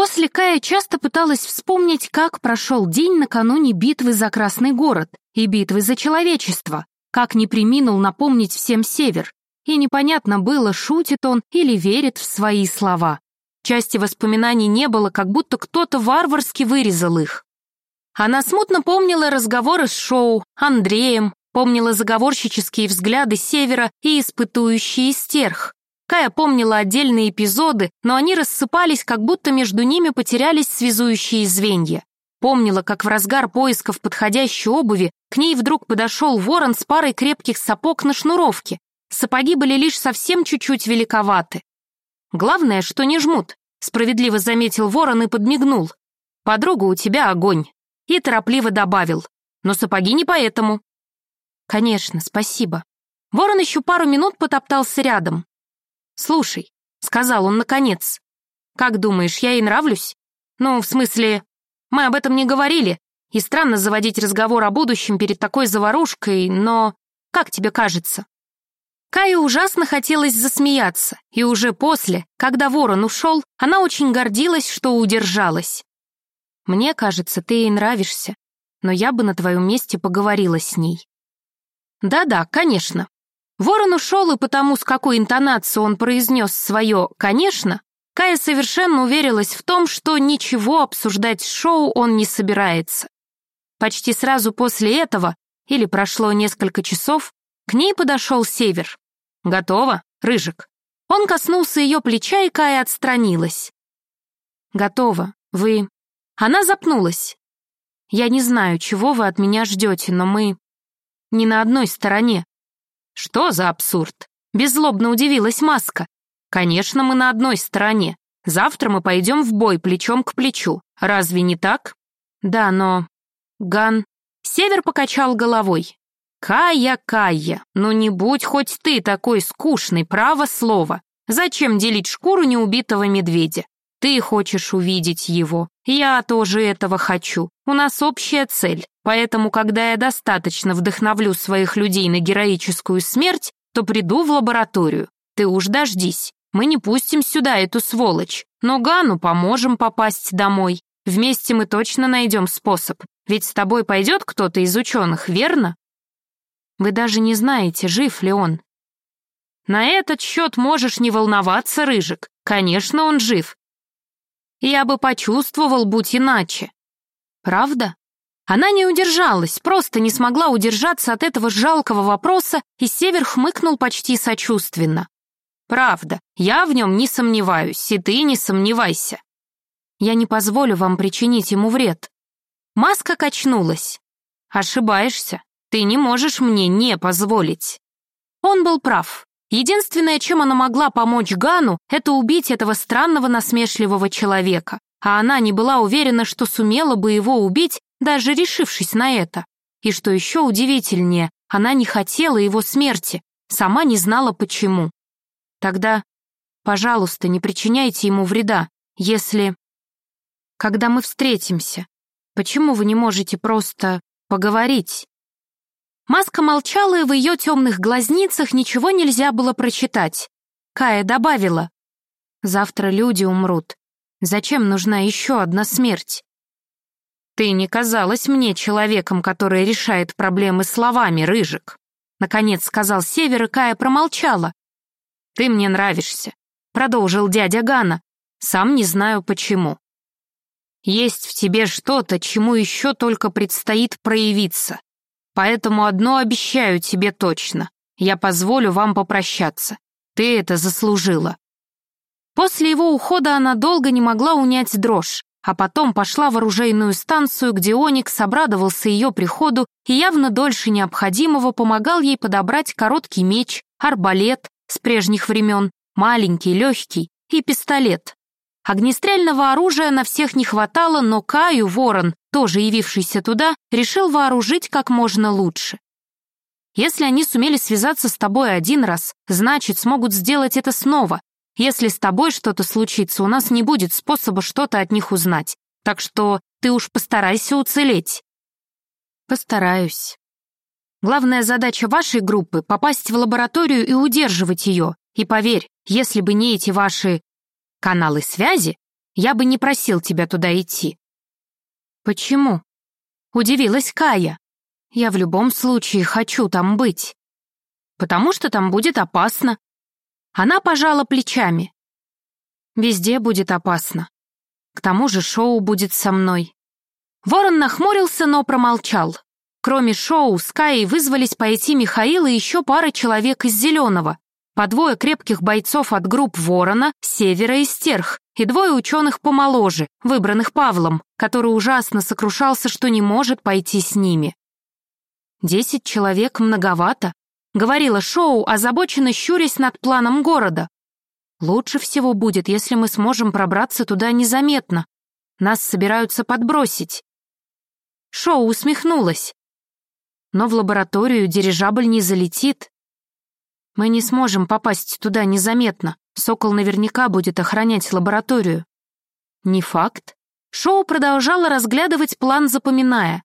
После Кая часто пыталась вспомнить, как прошел день накануне битвы за Красный город и битвы за человечество, как не приминул напомнить всем Север, и непонятно было, шутит он или верит в свои слова. Части воспоминаний не было, как будто кто-то варварски вырезал их. Она смутно помнила разговоры с Шоу, Андреем, помнила заговорщические взгляды Севера и испытующие стерх. Кая помнила отдельные эпизоды, но они рассыпались, как будто между ними потерялись связующие звенья. Помнила, как в разгар поисков подходящей обуви к ней вдруг подошел ворон с парой крепких сапог на шнуровке. Сапоги были лишь совсем чуть-чуть великоваты. «Главное, что не жмут», — справедливо заметил ворон и подмигнул. «Подруга, у тебя огонь». И торопливо добавил. «Но сапоги не поэтому». «Конечно, спасибо». Ворон еще пару минут потоптался рядом. «Слушай», — сказал он наконец, — «как думаешь, я ей нравлюсь? Ну, в смысле, мы об этом не говорили, и странно заводить разговор о будущем перед такой заварушкой, но как тебе кажется?» Кае ужасно хотелось засмеяться, и уже после, когда ворон ушел, она очень гордилась, что удержалась. «Мне кажется, ты ей нравишься, но я бы на твоем месте поговорила с ней». «Да-да, конечно». Ворон ушел, и потому, с какой интонацией он произнес свое «конечно», Кая совершенно уверилась в том, что ничего обсуждать с шоу он не собирается. Почти сразу после этого, или прошло несколько часов, к ней подошел Север. «Готово, Рыжик?» Он коснулся ее плеча, и Кая отстранилась. «Готово. Вы...» Она запнулась. «Я не знаю, чего вы от меня ждете, но мы... не на одной стороне». «Что за абсурд?» Беззлобно удивилась Маска. «Конечно, мы на одной стороне. Завтра мы пойдем в бой плечом к плечу. Разве не так?» «Да, но...» Ган... Север покачал головой. «Кая, Кая, ну не будь хоть ты такой скучный, право слово. Зачем делить шкуру неубитого медведя? Ты хочешь увидеть его. Я тоже этого хочу. У нас общая цель. Поэтому, когда я достаточно вдохновлю своих людей на героическую смерть, то приду в лабораторию. Ты уж дождись. Мы не пустим сюда эту сволочь. Но Гану поможем попасть домой. Вместе мы точно найдем способ. Ведь с тобой пойдет кто-то из ученых, верно? Вы даже не знаете, жив ли он. На этот счет можешь не волноваться, Рыжик. Конечно, он жив. Я бы почувствовал, будь иначе. Правда? Она не удержалась, просто не смогла удержаться от этого жалкого вопроса, и Север хмыкнул почти сочувственно. «Правда, я в нем не сомневаюсь, и ты не сомневайся. Я не позволю вам причинить ему вред». Маска качнулась. «Ошибаешься. Ты не можешь мне не позволить». Он был прав. Единственное, чем она могла помочь Гану, это убить этого странного насмешливого человека. А она не была уверена, что сумела бы его убить, даже решившись на это. И что еще удивительнее, она не хотела его смерти, сама не знала почему. Тогда, пожалуйста, не причиняйте ему вреда, если... Когда мы встретимся, почему вы не можете просто поговорить? Маска молчала, и в ее темных глазницах ничего нельзя было прочитать. Кая добавила. «Завтра люди умрут. Зачем нужна еще одна смерть?» «Ты не казалась мне человеком, который решает проблемы словами, Рыжик», наконец сказал Север, и Кая промолчала. «Ты мне нравишься», — продолжил дядя Гана. «Сам не знаю почему. Есть в тебе что-то, чему еще только предстоит проявиться. Поэтому одно обещаю тебе точно. Я позволю вам попрощаться. Ты это заслужила». После его ухода она долго не могла унять дрожь, а потом пошла в оружейную станцию, где Оникс обрадовался ее приходу и явно дольше необходимого помогал ей подобрать короткий меч, арбалет с прежних времен, маленький, легкий и пистолет. Огнестрельного оружия на всех не хватало, но Каю, ворон, тоже явившийся туда, решил вооружить как можно лучше. Если они сумели связаться с тобой один раз, значит, смогут сделать это снова. Если с тобой что-то случится, у нас не будет способа что-то от них узнать. Так что ты уж постарайся уцелеть. Постараюсь. Главная задача вашей группы — попасть в лабораторию и удерживать ее. И поверь, если бы не эти ваши каналы связи, я бы не просил тебя туда идти». «Почему?» — удивилась Кая. «Я в любом случае хочу там быть». «Потому что там будет опасно». Она пожала плечами. «Везде будет опасно. К тому же шоу будет со мной». Ворон нахмурился, но промолчал. Кроме шоу, с Каей вызвались пойти Михаил и еще пара человек из Зеленого, по двое крепких бойцов от групп Ворона, Севера и Стерх, и двое ученых помоложе, выбранных Павлом, который ужасно сокрушался, что не может пойти с ними. «Десять человек многовато», — говорила Шоу, озабоченно щурясь над планом города. «Лучше всего будет, если мы сможем пробраться туда незаметно. Нас собираются подбросить». Шоу усмехнулась. «Но в лабораторию дирижабль не залетит. Мы не сможем попасть туда незаметно. Сокол наверняка будет охранять лабораторию. Не факт. Шоу продолжало разглядывать план, запоминая.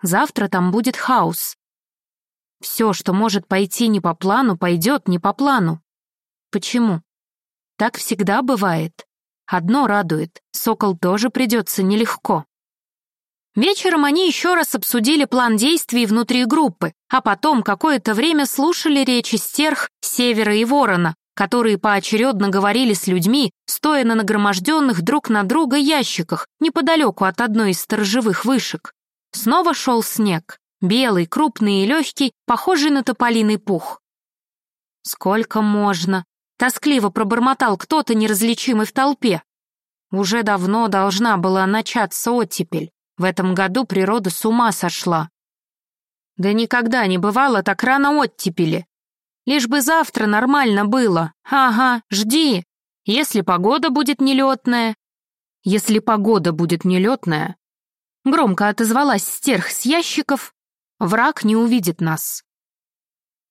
Завтра там будет хаос. Все, что может пойти не по плану, пойдет не по плану. Почему? Так всегда бывает. Одно радует, сокол тоже придется нелегко. Вечером они еще раз обсудили план действий внутри группы, а потом какое-то время слушали речи стерх, севера и ворона, которые поочередно говорили с людьми, стоя на нагроможденных друг на друга ящиках неподалеку от одной из сторожевых вышек. Снова шел снег, белый, крупный и легкий, похожий на тополиный пух. «Сколько можно?» — тоскливо пробормотал кто-то, неразличимый в толпе. Уже давно должна была начаться оттепель. В этом году природа с ума сошла. Да никогда не бывало так рано оттепели. Лишь бы завтра нормально было. Ага, жди. Если погода будет нелетная. Если погода будет нелетная. Громко отозвалась стерх с ящиков. Враг не увидит нас.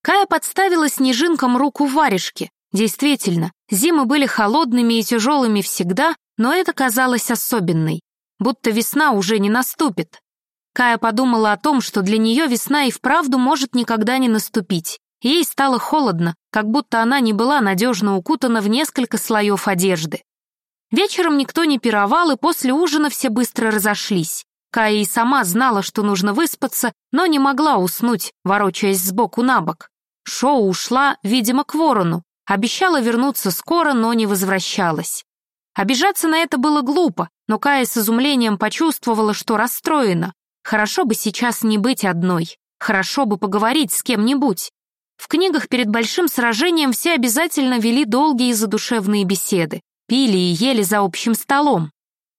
Кая подставила снежинкам руку варежки. Действительно, зимы были холодными и тяжелыми всегда, но это казалось особенной будто весна уже не наступит. Кая подумала о том, что для нее весна и вправду может никогда не наступить. Ей стало холодно, как будто она не была надежно укутана в несколько слоев одежды. Вечером никто не пировал, и после ужина все быстро разошлись. Кая и сама знала, что нужно выспаться, но не могла уснуть, ворочаясь сбоку на бок. Шоу ушла, видимо, к ворону. Обещала вернуться скоро, но не возвращалась. Обижаться на это было глупо, но Кая с изумлением почувствовала, что расстроена. Хорошо бы сейчас не быть одной. Хорошо бы поговорить с кем-нибудь. В книгах перед большим сражением все обязательно вели долгие задушевные беседы, пили и ели за общим столом.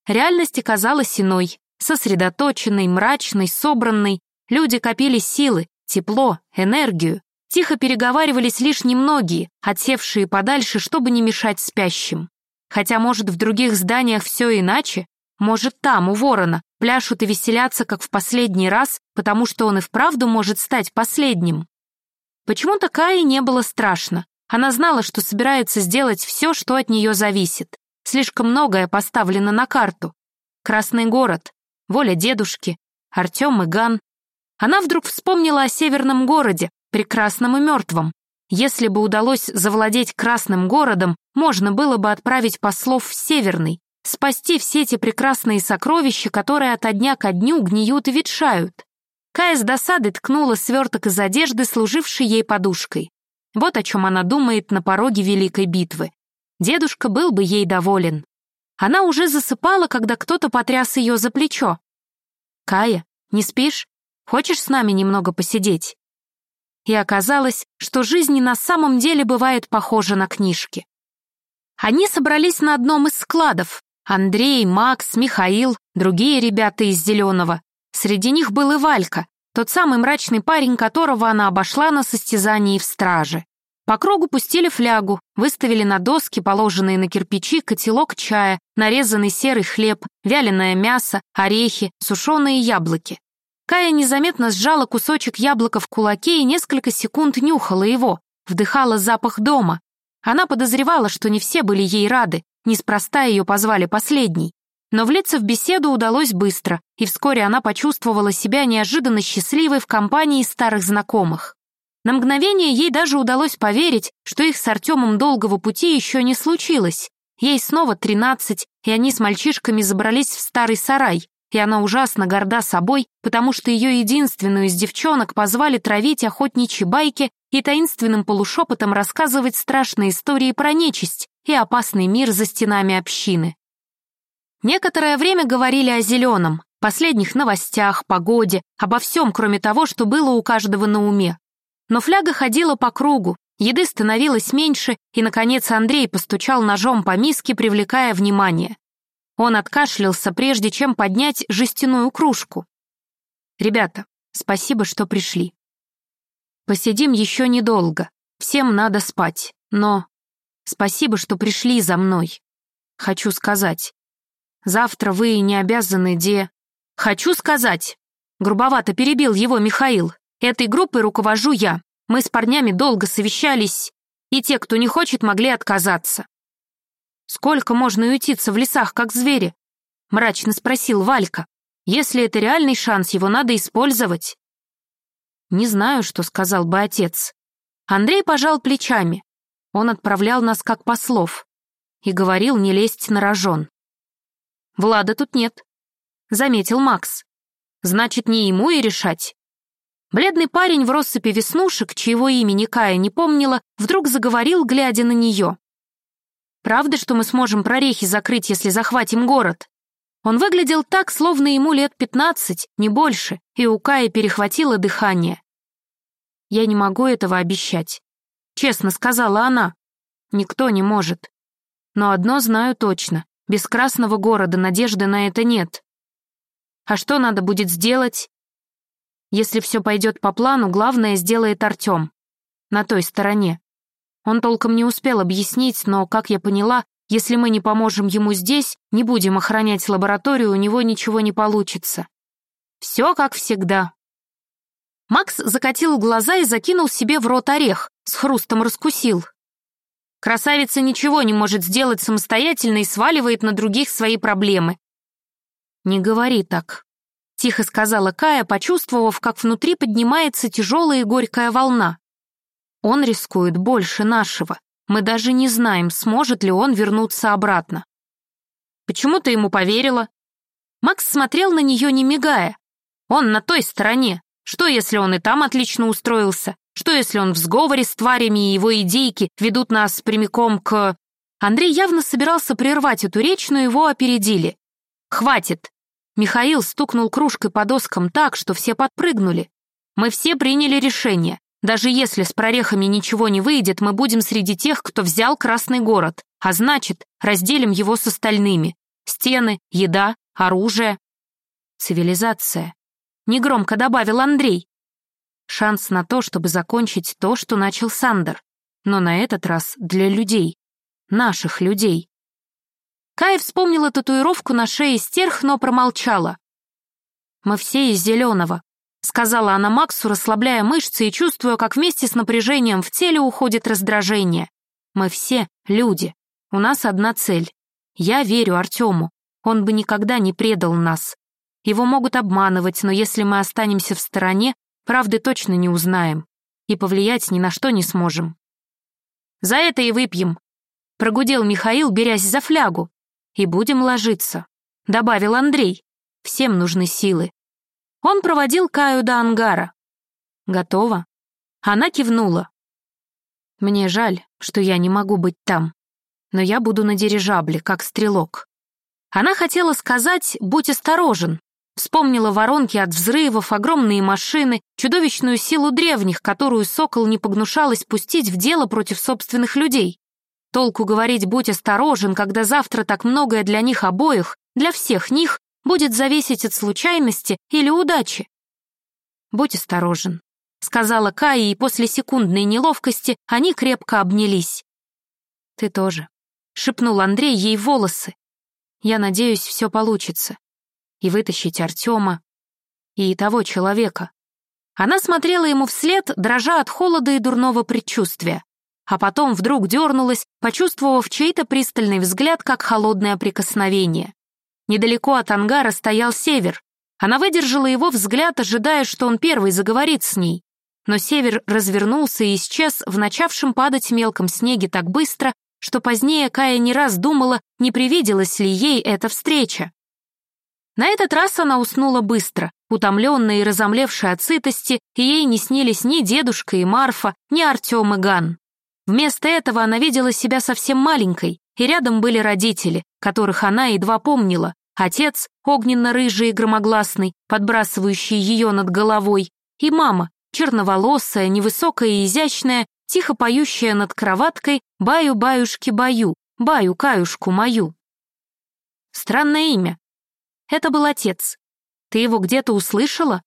Реальность оказалась иной, сосредоточенной, мрачной, собранной. Люди копили силы, тепло, энергию. Тихо переговаривались лишь немногие, отсевшие подальше, чтобы не мешать спящим. Хотя, может, в других зданиях все иначе? Может, там, у ворона, пляшут и веселятся, как в последний раз, потому что он и вправду может стать последним? Почему-то Кае не было страшно. Она знала, что собирается сделать все, что от нее зависит. Слишком многое поставлено на карту. Красный город, воля дедушки, Артем и Ган. Она вдруг вспомнила о северном городе, прекрасном и мертвом, если бы удалось завладеть Красным городом, можно было бы отправить послов в Северный, спасти все эти прекрасные сокровища, которые ото дня ко дню гниют и ветшают. Кая с досадой ткнула сверток из одежды, служившей ей подушкой. Вот о чем она думает на пороге Великой битвы. Дедушка был бы ей доволен. Она уже засыпала, когда кто-то потряс ее за плечо. «Кая, не спишь? Хочешь с нами немного посидеть?» И оказалось, что жизнь на самом деле бывает похожа на книжки. Они собрались на одном из складов. Андрей, Макс, Михаил, другие ребята из «Зеленого». Среди них был и Валька, тот самый мрачный парень, которого она обошла на состязании в страже. По кругу пустили флягу, выставили на доски, положенные на кирпичи, котелок чая, нарезанный серый хлеб, вяленое мясо, орехи, сушеные яблоки. Кая незаметно сжала кусочек яблока в кулаке и несколько секунд нюхала его, вдыхала запах дома. Она подозревала, что не все были ей рады, неспроста ее позвали последней. Но влиться в беседу удалось быстро, и вскоре она почувствовала себя неожиданно счастливой в компании старых знакомых. На мгновение ей даже удалось поверить, что их с Артемом долгого пути еще не случилось. Ей снова тринадцать, и они с мальчишками забрались в старый сарай, и она ужасно горда собой, потому что ее единственную из девчонок позвали травить охотничьи байки и таинственным полушепотом рассказывать страшные истории про нечисть и опасный мир за стенами общины. Некоторое время говорили о зеленом, последних новостях, погоде, обо всем, кроме того, что было у каждого на уме. Но фляга ходила по кругу, еды становилось меньше, и, наконец, Андрей постучал ножом по миске, привлекая внимание. Он откашлялся, прежде чем поднять жестяную кружку. «Ребята, спасибо, что пришли. Посидим еще недолго, всем надо спать, но... Спасибо, что пришли за мной. Хочу сказать. Завтра вы не обязаны де... Хочу сказать. Грубовато перебил его Михаил. Этой группой руковожу я. Мы с парнями долго совещались, и те, кто не хочет, могли отказаться. «Сколько можно ютиться в лесах, как звери?» — мрачно спросил Валька. «Если это реальный шанс, его надо использовать». «Не знаю, что сказал бы отец». Андрей пожал плечами. Он отправлял нас как послов и говорил не лезть на рожон. «Влада тут нет», — заметил Макс. «Значит, не ему и решать». Бледный парень в россыпи веснушек, чьего имени Кая не помнила, вдруг заговорил, глядя на нее. Правда, что мы сможем прорехи закрыть, если захватим город?» Он выглядел так, словно ему лет пятнадцать, не больше, и у Кая перехватило дыхание. «Я не могу этого обещать», — честно сказала она. «Никто не может. Но одно знаю точно. Без Красного города надежды на это нет. А что надо будет сделать? Если все пойдет по плану, главное сделает Артем. На той стороне. Он толком не успел объяснить, но, как я поняла, если мы не поможем ему здесь, не будем охранять лабораторию, у него ничего не получится. Все как всегда. Макс закатил глаза и закинул себе в рот орех, с хрустом раскусил. Красавица ничего не может сделать самостоятельно и сваливает на других свои проблемы. «Не говори так», — тихо сказала Кая, почувствовав, как внутри поднимается тяжелая и горькая волна. Он рискует больше нашего. Мы даже не знаем, сможет ли он вернуться обратно. Почему ты ему поверила? Макс смотрел на нее, не мигая. Он на той стороне. Что, если он и там отлично устроился? Что, если он в сговоре с тварями и его идейки ведут нас прямиком к... Андрей явно собирался прервать эту речь, но его опередили. «Хватит!» Михаил стукнул кружкой по доскам так, что все подпрыгнули. «Мы все приняли решение. Даже если с прорехами ничего не выйдет, мы будем среди тех, кто взял Красный город, а значит, разделим его с остальными. Стены, еда, оружие. Цивилизация. Негромко добавил Андрей. Шанс на то, чтобы закончить то, что начал Сандер. Но на этот раз для людей. Наших людей. Кай вспомнила татуировку на шее стерх, но промолчала. «Мы все из зеленого», сказала она Максу, расслабляя мышцы и чувствуя, как вместе с напряжением в теле уходит раздражение. «Мы все люди. У нас одна цель. Я верю Артему. Он бы никогда не предал нас. Его могут обманывать, но если мы останемся в стороне, правды точно не узнаем. И повлиять ни на что не сможем». «За это и выпьем», — прогудел Михаил, берясь за флягу. «И будем ложиться», — добавил Андрей. «Всем нужны силы. Он проводил Каю до ангара. «Готово?» Она кивнула. «Мне жаль, что я не могу быть там, но я буду на дирижабле, как стрелок». Она хотела сказать «будь осторожен», вспомнила воронки от взрывов, огромные машины, чудовищную силу древних, которую Сокол не погнушалась пустить в дело против собственных людей. Толку говорить «будь осторожен», когда завтра так многое для них обоих, для всех них, будет зависеть от случайности или удачи. «Будь осторожен», — сказала Кая, и после секундной неловкости они крепко обнялись. «Ты тоже», — шепнул Андрей ей волосы. «Я надеюсь, все получится. И вытащить Артема, и того человека». Она смотрела ему вслед, дрожа от холода и дурного предчувствия, а потом вдруг дернулась, почувствовав чей-то пристальный взгляд, как холодное прикосновение. Недалеко от ангара стоял Север. Она выдержала его взгляд, ожидая, что он первый заговорит с ней. Но Север развернулся и исчез в начавшем падать мелком снеге так быстро, что позднее Кая не раз думала, не привиделась ли ей эта встреча. На этот раз она уснула быстро, утомленная и разомлевшая от сытости, и ей не снились ни дедушка и Марфа, ни Артем и Ган. Вместо этого она видела себя совсем маленькой, и рядом были родители, которых она едва помнила. Отец, огненно-рыжий и громогласный, подбрасывающий ее над головой, и мама, черноволосая, невысокая и изящная, тихо поющая над кроваткой «Баю-баюшки-баю, баю-каюшку мою». Странное имя, это был отец. Ты его где-то услышала?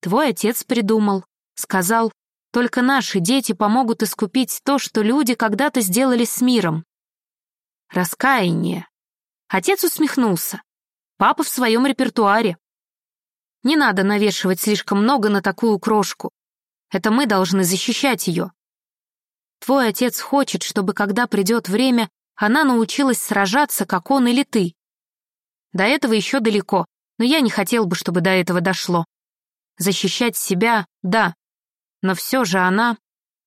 Твой отец придумал. Сказал, только наши дети помогут искупить то, что люди когда-то сделали с миром. Раскаяние. Отец усмехнулся. Папа в своем репертуаре. Не надо навешивать слишком много на такую крошку. Это мы должны защищать ее. Твой отец хочет, чтобы, когда придет время, она научилась сражаться, как он или ты. До этого еще далеко, но я не хотел бы, чтобы до этого дошло. Защищать себя — да, но все же она...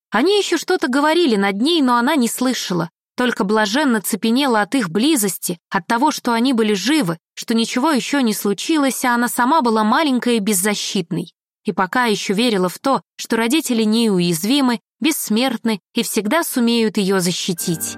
Они еще что-то говорили над ней, но она не слышала, только блаженно цепенела от их близости, от того, что они были живы, что ничего еще не случилось, а она сама была маленькой и беззащитной. И пока еще верила в то, что родители неуязвимы, бессмертны и всегда сумеют ее защитить.